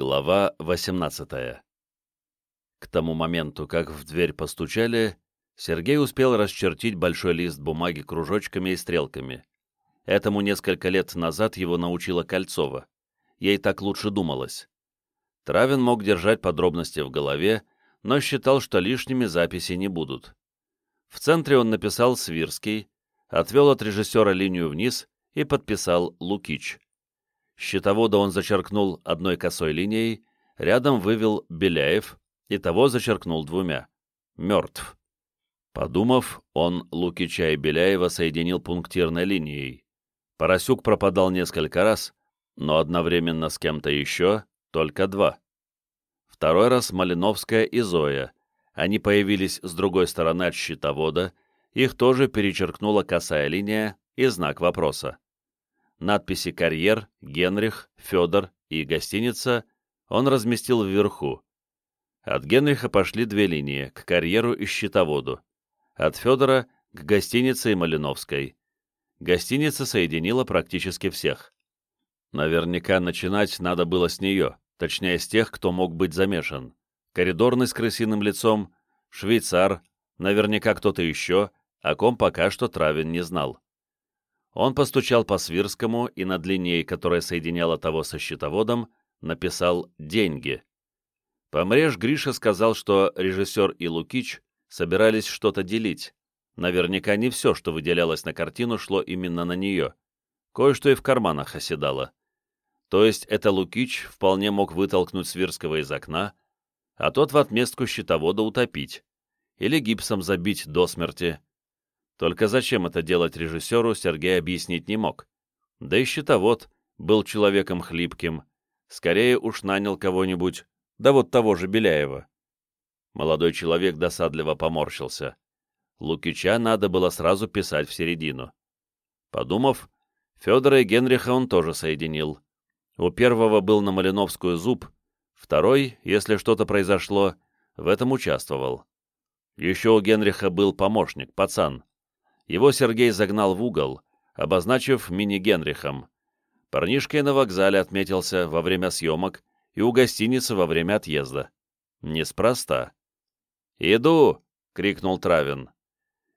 Глава 18 К тому моменту, как в дверь постучали, Сергей успел расчертить большой лист бумаги кружочками и стрелками. Этому несколько лет назад его научила Кольцова. Ей так лучше думалось. Травин мог держать подробности в голове, но считал, что лишними записи не будут. В центре он написал «Свирский», отвел от режиссера линию вниз и подписал «Лукич». Щитовода он зачеркнул одной косой линией, рядом вывел Беляев, и того зачеркнул двумя. Мертв. Подумав, он Лукича и Беляева соединил пунктирной линией. Поросюк пропадал несколько раз, но одновременно с кем-то еще только два. Второй раз Малиновская и Зоя. Они появились с другой стороны от щитовода, их тоже перечеркнула косая линия и знак вопроса надписи «Карьер», «Генрих», «Федор» и «Гостиница» он разместил вверху. От Генриха пошли две линии, к карьеру и счетоводу. От Федора к гостинице и Малиновской. Гостиница соединила практически всех. Наверняка начинать надо было с нее, точнее с тех, кто мог быть замешан. Коридорный с крысиным лицом, швейцар, наверняка кто-то еще, о ком пока что Травин не знал. Он постучал по Свирскому и над линией, которая соединяла того со счетоводом, написал «деньги». Помреж Гриша сказал, что режиссер и Лукич собирались что-то делить. Наверняка не все, что выделялось на картину, шло именно на нее. Кое-что и в карманах оседало. То есть это Лукич вполне мог вытолкнуть Свирского из окна, а тот в отместку счетовода утопить. Или гипсом забить до смерти. Только зачем это делать режиссеру, Сергей объяснить не мог. Да и счетовод был человеком хлипким. Скорее уж нанял кого-нибудь, да вот того же Беляева. Молодой человек досадливо поморщился. Лукича надо было сразу писать в середину. Подумав, Федора и Генриха он тоже соединил. У первого был на Малиновскую зуб, второй, если что-то произошло, в этом участвовал. Еще у Генриха был помощник, пацан. Его Сергей загнал в угол, обозначив мини-Генрихом. Парнишка и на вокзале отметился во время съемок и у гостиницы во время отъезда. Неспроста. «Иду!» — крикнул Травин.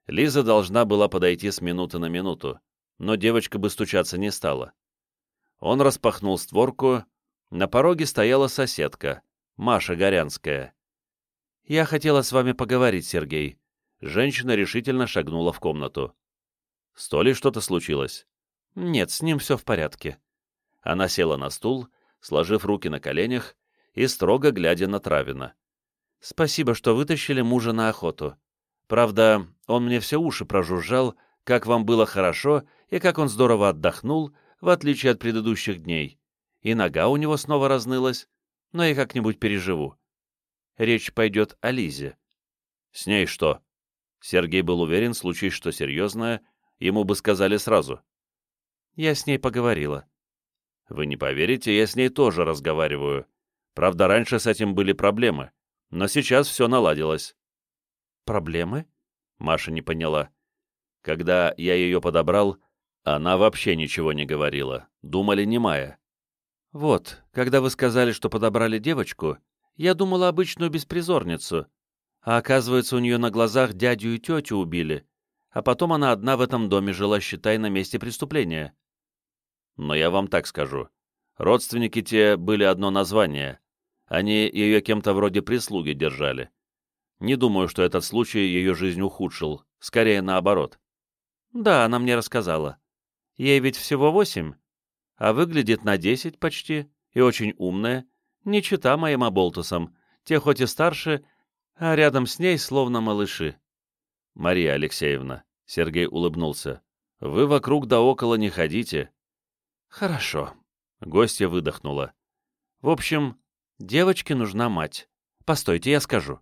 Лиза должна была подойти с минуты на минуту, но девочка бы стучаться не стала. Он распахнул створку, на пороге стояла соседка, Маша Горянская. «Я хотела с вами поговорить, Сергей», Женщина решительно шагнула в комнату. «С Толей что-то случилось?» «Нет, с ним все в порядке». Она села на стул, сложив руки на коленях и строго глядя на Травина. «Спасибо, что вытащили мужа на охоту. Правда, он мне все уши прожужжал, как вам было хорошо и как он здорово отдохнул, в отличие от предыдущих дней. И нога у него снова разнылась, но я как-нибудь переживу. Речь пойдет о Лизе». «С ней что?» Сергей был уверен, случись что серьезное, ему бы сказали сразу. «Я с ней поговорила». «Вы не поверите, я с ней тоже разговариваю. Правда, раньше с этим были проблемы, но сейчас все наладилось». «Проблемы?» — Маша не поняла. Когда я ее подобрал, она вообще ничего не говорила, думали немая. «Вот, когда вы сказали, что подобрали девочку, я думала обычную беспризорницу, а оказывается, у нее на глазах дядю и тетю убили, а потом она одна в этом доме жила, считай, на месте преступления. Но я вам так скажу. Родственники те были одно название. Они ее кем-то вроде прислуги держали. Не думаю, что этот случай ее жизнь ухудшил. Скорее, наоборот. Да, она мне рассказала. Ей ведь всего восемь, а выглядит на десять почти, и очень умная, не чита моим оболтусам. Те хоть и старше, а рядом с ней словно малыши. «Мария Алексеевна», — Сергей улыбнулся, — «вы вокруг да около не ходите». «Хорошо», — гостья выдохнула. «В общем, девочке нужна мать. Постойте, я скажу.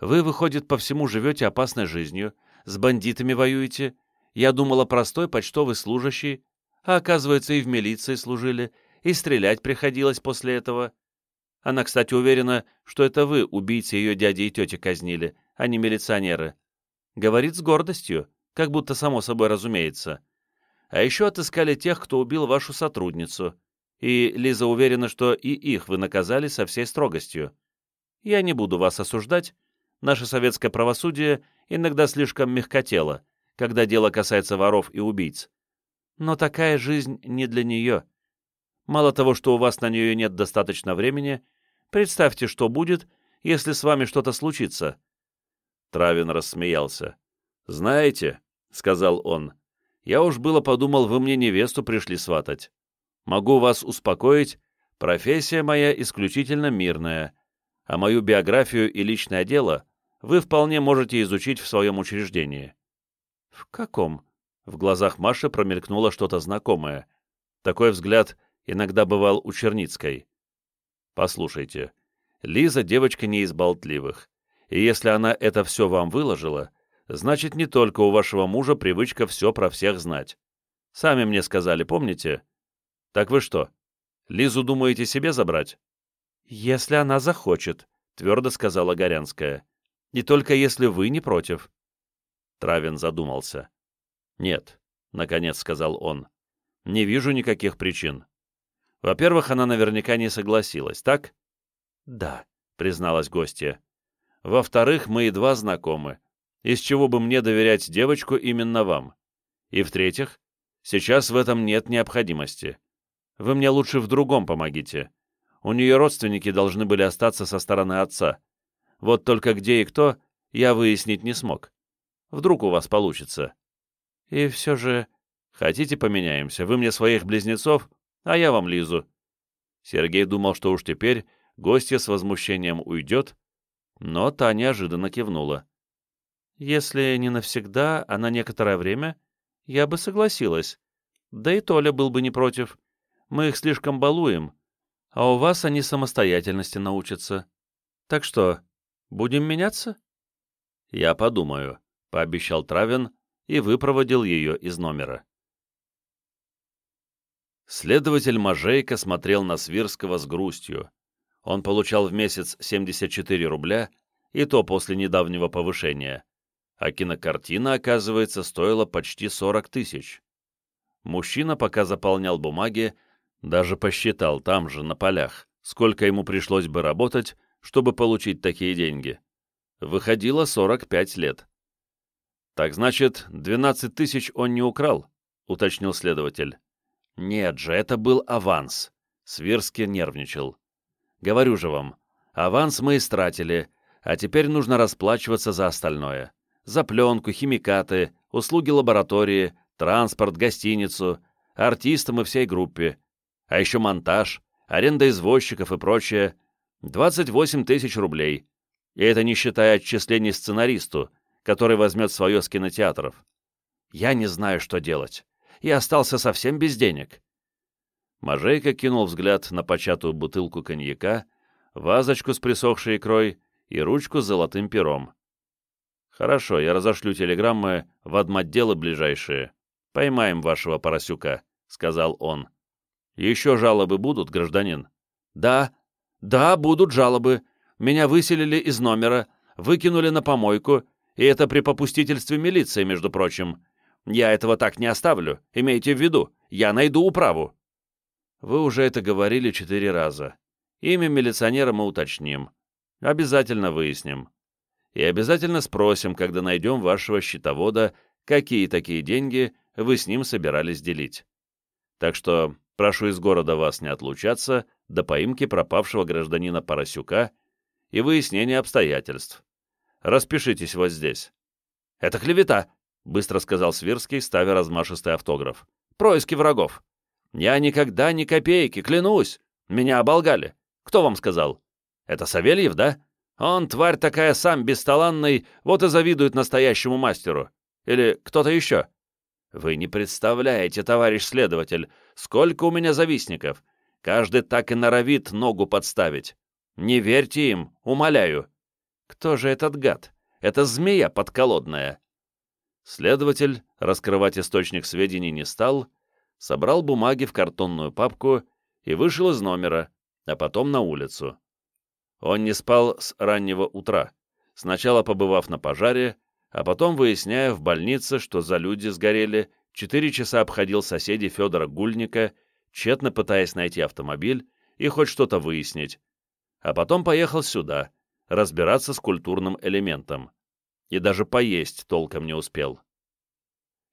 Вы, выходит, по всему живете опасной жизнью, с бандитами воюете. Я думала, простой почтовый служащий, а оказывается, и в милиции служили, и стрелять приходилось после этого. Она, кстати, уверена, что это вы, убийцы ее дяди и тети, казнили, а не милиционеры. Говорит с гордостью, как будто само собой разумеется. А еще отыскали тех, кто убил вашу сотрудницу. и Лиза уверена, что и их вы наказали со всей строгостью. Я не буду вас осуждать. Наше советское правосудие иногда слишком мягкотело, когда дело касается воров и убийц. Но такая жизнь не для нее. Мало того, что у вас на нее нет достаточно времени, представьте, что будет, если с вами что-то случится». Травин рассмеялся. «Знаете, — сказал он, — я уж было подумал, вы мне невесту пришли сватать. Могу вас успокоить, профессия моя исключительно мирная, а мою биографию и личное дело вы вполне можете изучить в своем учреждении». «В каком?» В глазах Маши промелькнуло что-то знакомое. Такой взгляд иногда бывал у Черницкой. «Послушайте, Лиза девочка не из болтливых, и если она это все вам выложила, значит, не только у вашего мужа привычка все про всех знать. Сами мне сказали, помните? Так вы что, Лизу думаете себе забрать? Если она захочет, твердо сказала Горянская. И только если вы не против. Травин задумался. Нет, наконец сказал он. Не вижу никаких причин. Во-первых, она наверняка не согласилась, так? Да, призналась гостья. Во-вторых, мы едва знакомы. Из чего бы мне доверять девочку именно вам? И в-третьих, сейчас в этом нет необходимости. Вы мне лучше в другом помогите. У нее родственники должны были остаться со стороны отца. Вот только где и кто, я выяснить не смог. Вдруг у вас получится. И все же... Хотите, поменяемся? Вы мне своих близнецов, а я вам Лизу. Сергей думал, что уж теперь гостья с возмущением уйдет, но та неожиданно кивнула. Если не навсегда, а на некоторое время, я бы согласилась. Да и Толя был бы не против. Мы их слишком балуем, а у вас они самостоятельности научатся. Так что, будем меняться?» «Я подумаю», — пообещал Травин и выпроводил ее из номера. Следователь Мажейко смотрел на Свирского с грустью. Он получал в месяц 74 рубля, и то после недавнего повышения. А кинокартина, оказывается, стоила почти 40 тысяч. Мужчина, пока заполнял бумаги, даже посчитал там же, на полях, сколько ему пришлось бы работать, чтобы получить такие деньги. Выходило 45 лет. «Так значит, 12 тысяч он не украл?» — уточнил следователь. «Нет же, это был аванс». Свирский нервничал. «Говорю же вам, аванс мы истратили, а теперь нужно расплачиваться за остальное. За пленку, химикаты, услуги лаборатории, транспорт, гостиницу, артистам и всей группе а еще монтаж, аренда извозчиков и прочее. 28 тысяч рублей. И это не считая отчислений сценаристу, который возьмет свое с кинотеатров. Я не знаю, что делать. Я остался совсем без денег. Мажейка кинул взгляд на початую бутылку коньяка, вазочку с присохшей икрой и ручку с золотым пером. «Хорошо, я разошлю телеграммы в отделы ближайшие. Поймаем вашего поросюка», — сказал он. «Еще жалобы будут, гражданин?» «Да, да, будут жалобы. Меня выселили из номера, выкинули на помойку, и это при попустительстве милиции, между прочим. Я этого так не оставлю, имейте в виду, я найду управу». «Вы уже это говорили четыре раза. Имя милиционера мы уточним. Обязательно выясним. И обязательно спросим, когда найдем вашего счетовода, какие такие деньги вы с ним собирались делить. Так что Прошу из города вас не отлучаться до поимки пропавшего гражданина Поросюка и выяснения обстоятельств. Распишитесь вот здесь». «Это клевета», — быстро сказал Свирский, ставя размашистый автограф. «Происки врагов. Я никогда ни копейки, клянусь. Меня оболгали. Кто вам сказал? Это Савельев, да? Он, тварь такая, сам бесталанный, вот и завидует настоящему мастеру. Или кто-то еще?» «Вы не представляете, товарищ следователь, сколько у меня завистников. Каждый так и норовит ногу подставить. Не верьте им, умоляю. Кто же этот гад? Это змея подколодная». Следователь раскрывать источник сведений не стал, собрал бумаги в картонную папку и вышел из номера, а потом на улицу. Он не спал с раннего утра, сначала побывав на пожаре, а потом выясняя в больнице, что за люди сгорели, четыре часа обходил соседей Федора Гульника, тщетно пытаясь найти автомобиль и хоть что-то выяснить, а потом поехал сюда, разбираться с культурным элементом. И даже поесть толком не успел.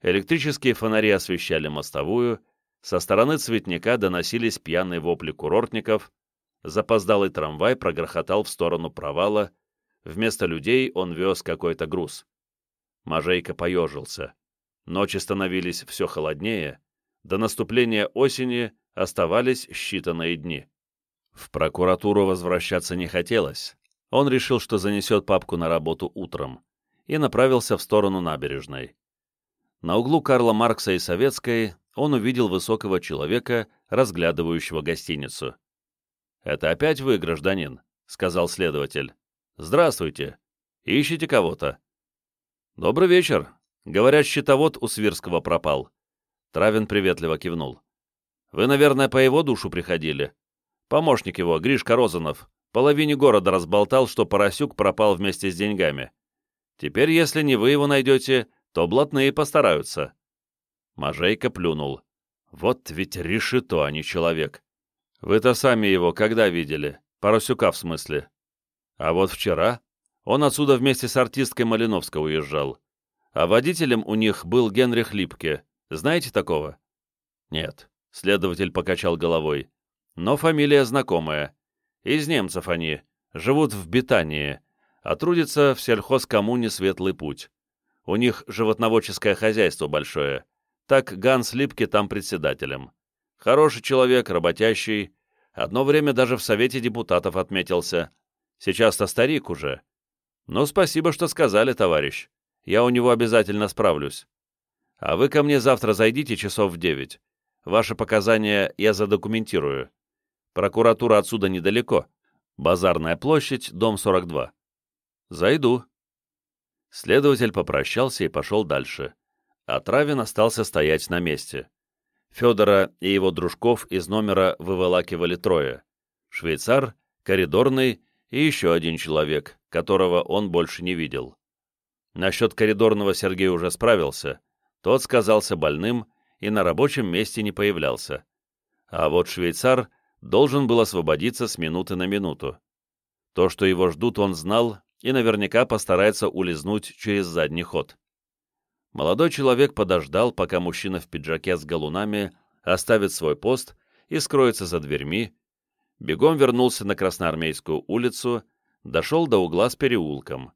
Электрические фонари освещали мостовую, со стороны цветника доносились пьяные вопли курортников, запоздалый трамвай прогрохотал в сторону провала, вместо людей он вез какой-то груз. Мажейка поежился. Ночи становились все холоднее, до наступления осени оставались считанные дни. В прокуратуру возвращаться не хотелось. Он решил, что занесет папку на работу утром, и направился в сторону набережной. На углу Карла Маркса и Советской он увидел высокого человека, разглядывающего гостиницу. «Это опять вы, гражданин?» — сказал следователь. «Здравствуйте. Ищете кого-то?» «Добрый вечер. Говорят, счетовод у Свирского пропал». Травин приветливо кивнул. «Вы, наверное, по его душу приходили?» Помощник его, Гришка Розанов, половине города разболтал, что Поросюк пропал вместе с деньгами. Теперь, если не вы его найдете, то блатные постараются. Мажейка плюнул. Вот ведь решето, а не человек. Вы-то сами его когда видели? Поросюка в смысле. А вот вчера он отсюда вместе с артисткой Малиновской уезжал. А водителем у них был Генрих Липке. Знаете такого? Нет. Следователь покачал головой но фамилия знакомая. Из немцев они, живут в Бетании, а трудятся в сельхозкоммуне «Светлый путь». У них животноводческое хозяйство большое. Так Ганс Липке там председателем. Хороший человек, работящий. Одно время даже в Совете депутатов отметился. Сейчас-то старик уже. Ну, спасибо, что сказали, товарищ. Я у него обязательно справлюсь. А вы ко мне завтра зайдите часов в девять. Ваши показания я задокументирую. Прокуратура отсюда недалеко. Базарная площадь, дом 42. Зайду. Следователь попрощался и пошел дальше. А Травин остался стоять на месте. Федора и его дружков из номера выволакивали трое. Швейцар, коридорный и еще один человек, которого он больше не видел. Насчет коридорного Сергей уже справился. Тот сказался больным и на рабочем месте не появлялся. А вот швейцар должен был освободиться с минуты на минуту. То, что его ждут, он знал и наверняка постарается улизнуть через задний ход. Молодой человек подождал, пока мужчина в пиджаке с галунами оставит свой пост и скроется за дверьми, бегом вернулся на Красноармейскую улицу, дошел до угла с переулком.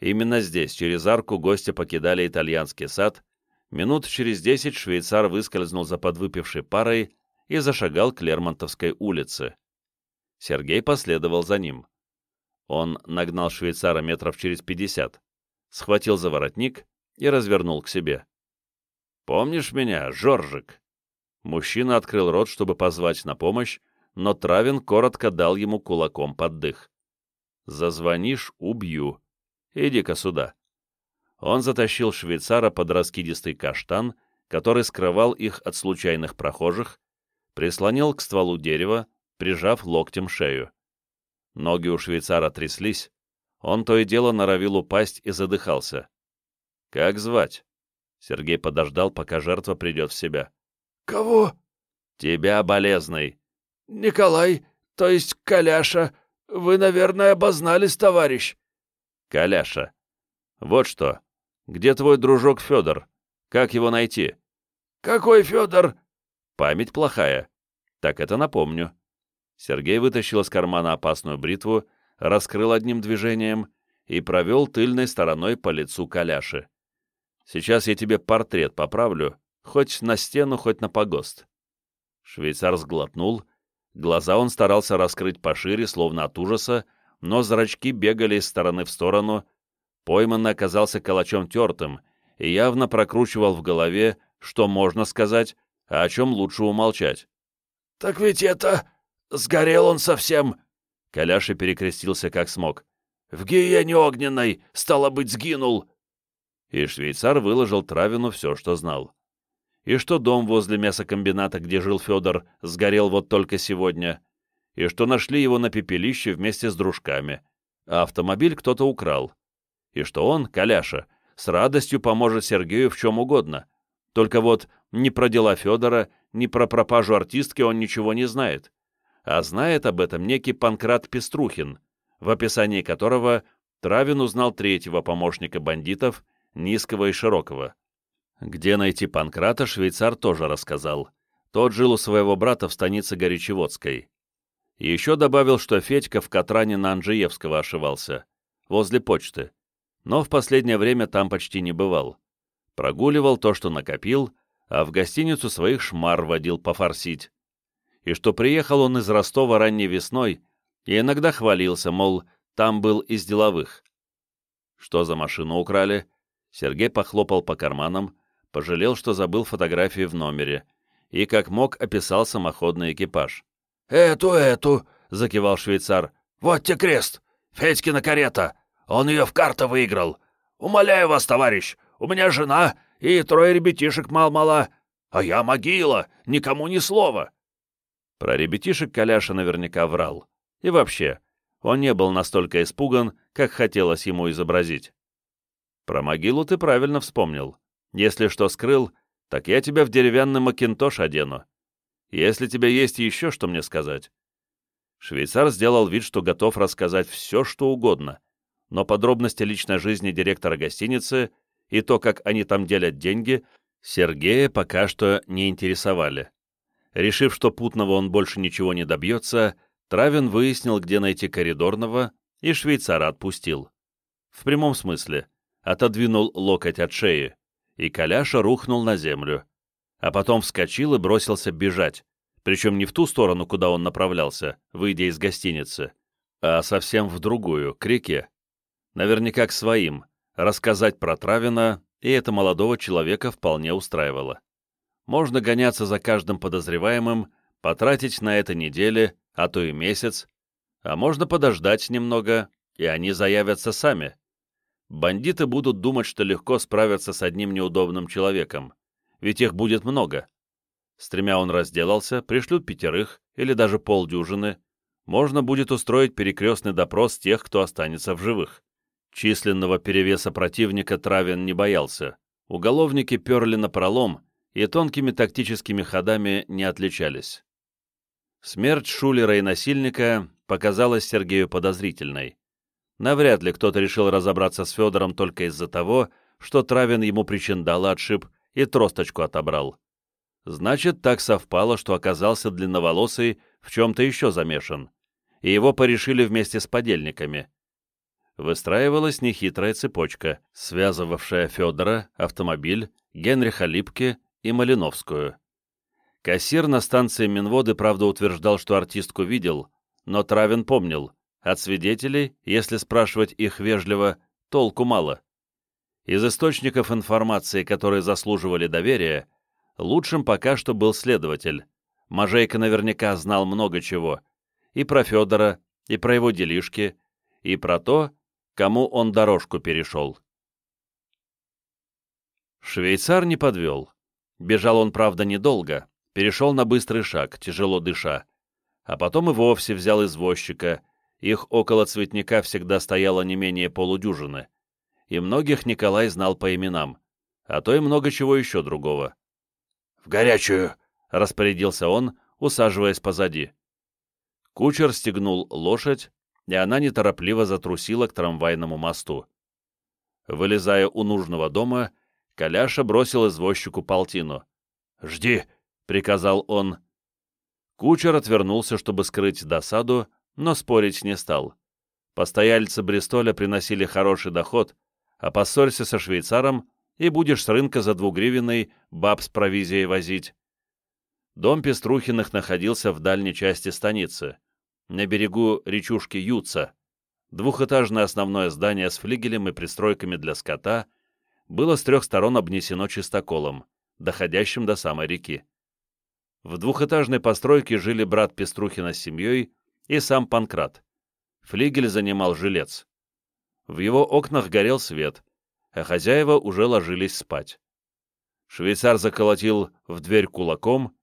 Именно здесь, через арку, гости покидали итальянский сад, минут через десять швейцар выскользнул за подвыпившей парой и зашагал к Лермонтовской улице. Сергей последовал за ним. Он нагнал швейцара метров через пятьдесят, схватил за воротник и развернул к себе. «Помнишь меня, Жоржик?» Мужчина открыл рот, чтобы позвать на помощь, но Травин коротко дал ему кулаком под дых. «Зазвонишь — убью. Иди-ка сюда». Он затащил швейцара под раскидистый каштан, который скрывал их от случайных прохожих, прислонил к стволу дерева, прижав локтем шею. Ноги у швейцара тряслись, он то и дело норовил упасть и задыхался. «Как звать?» Сергей подождал, пока жертва придет в себя. «Кого?» «Тебя, болезный». «Николай, то есть Коляша. Вы, наверное, обознались, товарищ». «Коляша. Вот что. Где твой дружок Федор? Как его найти?» «Какой Федор?» Память плохая. Так это напомню. Сергей вытащил из кармана опасную бритву, раскрыл одним движением и провел тыльной стороной по лицу Каляши. Сейчас я тебе портрет поправлю, хоть на стену, хоть на погост. Швейцар сглотнул, глаза он старался раскрыть пошире, словно от ужаса, но зрачки бегали из стороны в сторону, пойманный оказался калачом тертым и явно прокручивал в голове, что можно сказать, а о чем лучше умолчать. «Так ведь это... сгорел он совсем!» Коляша перекрестился как смог. «В гиене огненной, стало быть, сгинул!» И швейцар выложил Травину все, что знал. И что дом возле мясокомбината, где жил Федор, сгорел вот только сегодня, и что нашли его на пепелище вместе с дружками, а автомобиль кто-то украл, и что он, Коляша, с радостью поможет Сергею в чем угодно, только вот ни про дела Федора, ни про пропажу артистки он ничего не знает, а знает об этом некий Панкрат Пеструхин, в описании которого Травин узнал третьего помощника бандитов, Низкого и Широкого. Где найти Панкрата, швейцар тоже рассказал. Тот жил у своего брата в станице Горячеводской. Еще добавил, что Федька в Катране на Анжеевского ошивался, возле почты. Но в последнее время там почти не бывал. Прогуливал то, что накопил, а в гостиницу своих шмар водил пофорсить. И что приехал он из Ростова ранней весной, и иногда хвалился, мол, там был из деловых. Что за машину украли? Сергей похлопал по карманам, пожалел, что забыл фотографии в номере, и как мог описал самоходный экипаж. «Эту, эту!» — закивал швейцар. «Вот те крест! Федькина карета! Он ее в карты выиграл! Умоляю вас, товарищ, у меня жена и трое ребятишек мал-мала, а я могила, никому ни слова!» Про ребятишек Коляша наверняка врал. И вообще, он не был настолько испуган, как хотелось ему изобразить. Про могилу ты правильно вспомнил. Если что скрыл, так я тебя в деревянный макинтош одену. Если тебе есть еще что мне сказать». Швейцар сделал вид, что готов рассказать все, что угодно, но подробности личной жизни директора гостиницы и то, как они там делят деньги, Сергея пока что не интересовали. Решив, что путного он больше ничего не добьется, Травин выяснил, где найти коридорного, и швейцара отпустил. В прямом смысле, отодвинул локоть от шеи, и Коляша рухнул на землю а потом вскочил и бросился бежать, причем не в ту сторону, куда он направлялся, выйдя из гостиницы, а совсем в другую, к реке. Наверняка к своим, рассказать про Травина, и это молодого человека вполне устраивало. Можно гоняться за каждым подозреваемым, потратить на это недели, а то и месяц, а можно подождать немного, и они заявятся сами. Бандиты будут думать, что легко справятся с одним неудобным человеком ведь их будет много. С тремя он разделался, пришлют пятерых или даже полдюжины. Можно будет устроить перекрестный допрос тех, кто останется в живых. Численного перевеса противника Травин не боялся. Уголовники перли на пролом и тонкими тактическими ходами не отличались. Смерть шулера и насильника показалась Сергею подозрительной. Навряд ли кто-то решил разобраться с Федором только из-за того, что Травин ему причиндал отшиб и тросточку отобрал. Значит, так совпало, что оказался длинноволосый в чем-то еще замешан, и его порешили вместе с подельниками. Выстраивалась нехитрая цепочка, связывавшая Федора, автомобиль, Генриха Липке и Малиновскую. Кассир на станции Минводы, правда, утверждал, что артистку видел, но Травин помнил, от свидетелей, если спрашивать их вежливо, толку мало. Из источников информации, которые заслуживали доверия, лучшим пока что был следователь. Мажейка наверняка знал много чего. И про Федора, и про его делишки, и про то, кому он дорожку перешел. Швейцар не подвел. Бежал он, правда, недолго, перешел на быстрый шаг, тяжело дыша. А потом и вовсе взял извозчика, их около цветника всегда стояло не менее полудюжины и многих Николай знал по именам, а то и много чего еще другого. «В горячую!» — распорядился он, усаживаясь позади. Кучер стегнул лошадь, и она неторопливо затрусила к трамвайному мосту. Вылезая у нужного дома, Коляша бросил извозчику полтину. «Жди!» — приказал он. Кучер отвернулся, чтобы скрыть досаду, но спорить не стал. Постояльцы Бристоля приносили хороший доход, а поссорься со швейцаром, и будешь с рынка за двугривенный баб с провизией возить. Дом Пеструхиных находился в дальней части станицы, на берегу речушки Юца. Двухэтажное основное здание с флигелем и пристройками для скота было с трех сторон обнесено чистоколом, доходящим до самой реки. В двухэтажной постройке жили брат Пеструхина с семьей и сам Панкрат. Флигель занимал жилец. В его окнах горел свет, а хозяева уже ложились спать. Швейцар заколотил в дверь кулаком,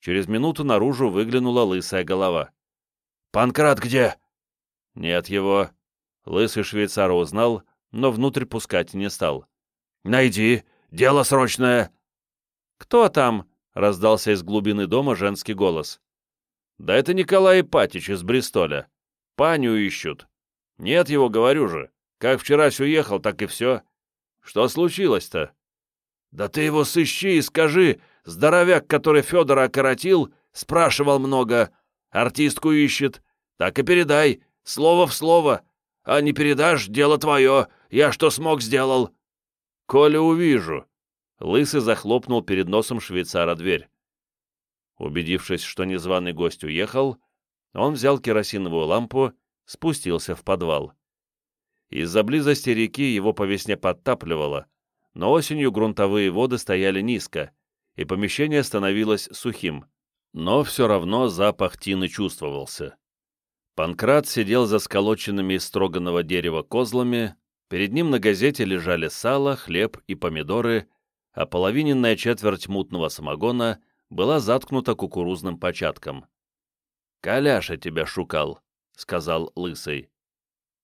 через минуту наружу выглянула лысая голова. «Панкрат где?» «Нет его». Лысый швейцар узнал, но внутрь пускать не стал. «Найди, дело срочное». «Кто там?» —— раздался из глубины дома женский голос. «Да это Николай Ипатич из Бристоля. Паню ищут. Нет его, говорю же. Как вчера уехал, так и все. Что случилось-то?» «Да ты его сыщи и скажи, здоровяк, который Федора окоротил, спрашивал много, артистку ищет. Так и передай, слово в слово. А не передашь, дело твое, я что смог сделал». «Коля увижу». Лысый захлопнул перед носом швейцара дверь. Убедившись, что незваный гость уехал, он взял керосиновую лампу, спустился в подвал. Из-за близости реки его по весне подтапливало, но осенью грунтовые воды стояли низко, и помещение становилось сухим. Но все равно запах тины чувствовался. Панкрат сидел за сколоченными из строганного дерева козлами, перед ним на газете лежали сало, хлеб и помидоры, а половиненная четверть мутного самогона была заткнута кукурузным початком. «Коляша тебя шукал», — сказал Лысый.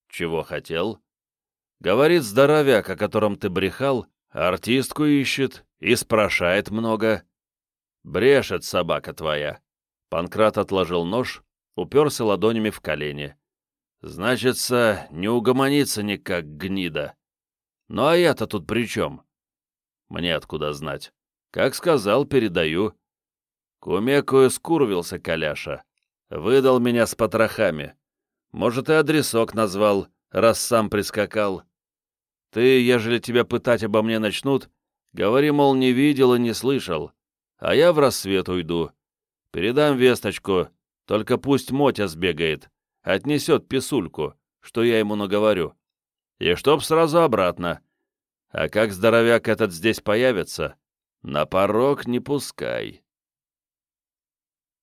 «Чего хотел?» «Говорит здоровяк, о котором ты брехал, артистку ищет и спрашает много». «Брешет собака твоя». Панкрат отложил нож, уперся ладонями в колени. «Значится, не угомонится никак гнида. Ну а я-то тут при чем?» «Мне откуда знать? Как сказал, передаю». Кумекую скурвился Коляша. Выдал меня с потрохами. Может, и адресок назвал, раз сам прискакал. Ты, ежели тебя пытать обо мне начнут, говори, мол, не видел и не слышал, а я в рассвет уйду. Передам весточку, только пусть Мотя сбегает, отнесет писульку, что я ему наговорю. И чтоб сразу обратно. А как здоровяк этот здесь появится, на порог не пускай.